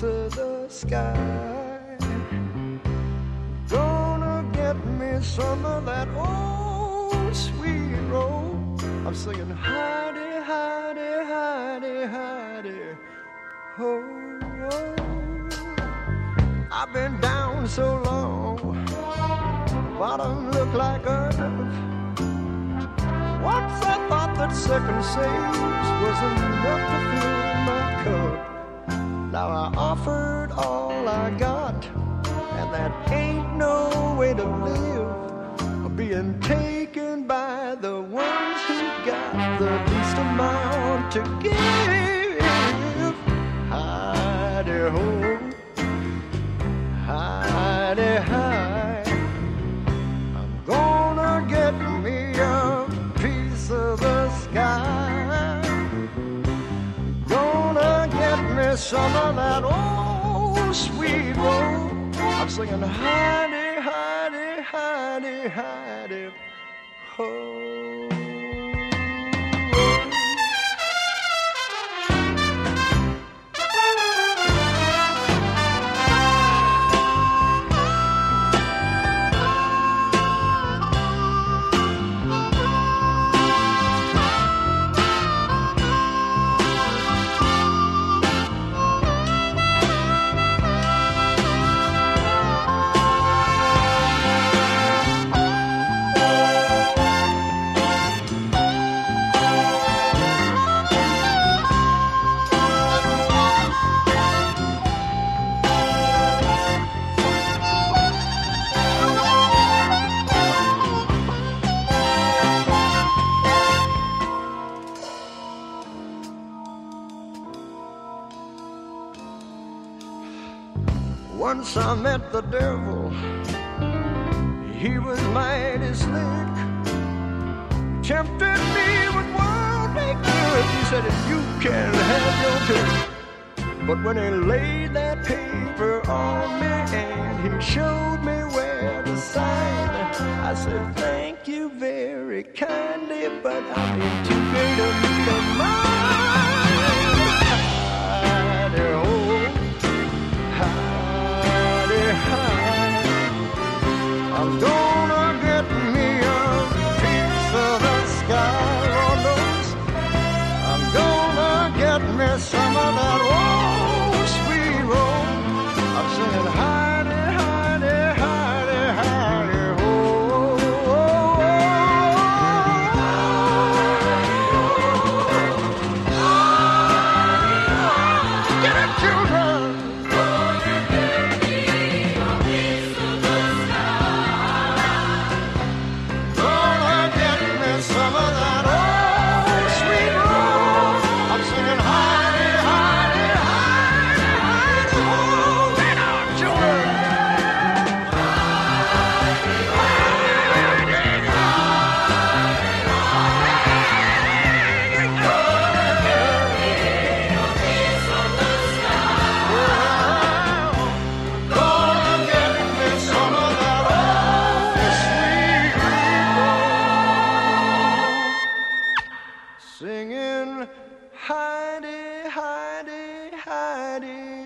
to the sky. Gonna get me some of that old sweet roll. I'm singing hidey, hidey, hidey, hidey. Oh, oh. I've been down so long. Bottom look like earth. Once I thought that second sage wasn't enough to fill my cup. Now I offered all I got, and that ain't no way to live. Being taken by the ones who got the least amount to give. Me that old sweet roll. I'm singing Heidi, Heidi, Heidi, Heidi, ho. Once I met the devil, he was mighty slick. Tempted me with worldly goods. He said, You can have your pick. But when he laid that paper on me and he showed me where to sign, I said, Thank you very kindly, but I'm too great a need of mine.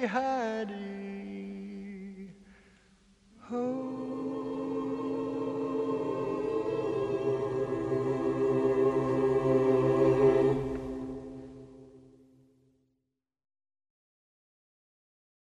Singing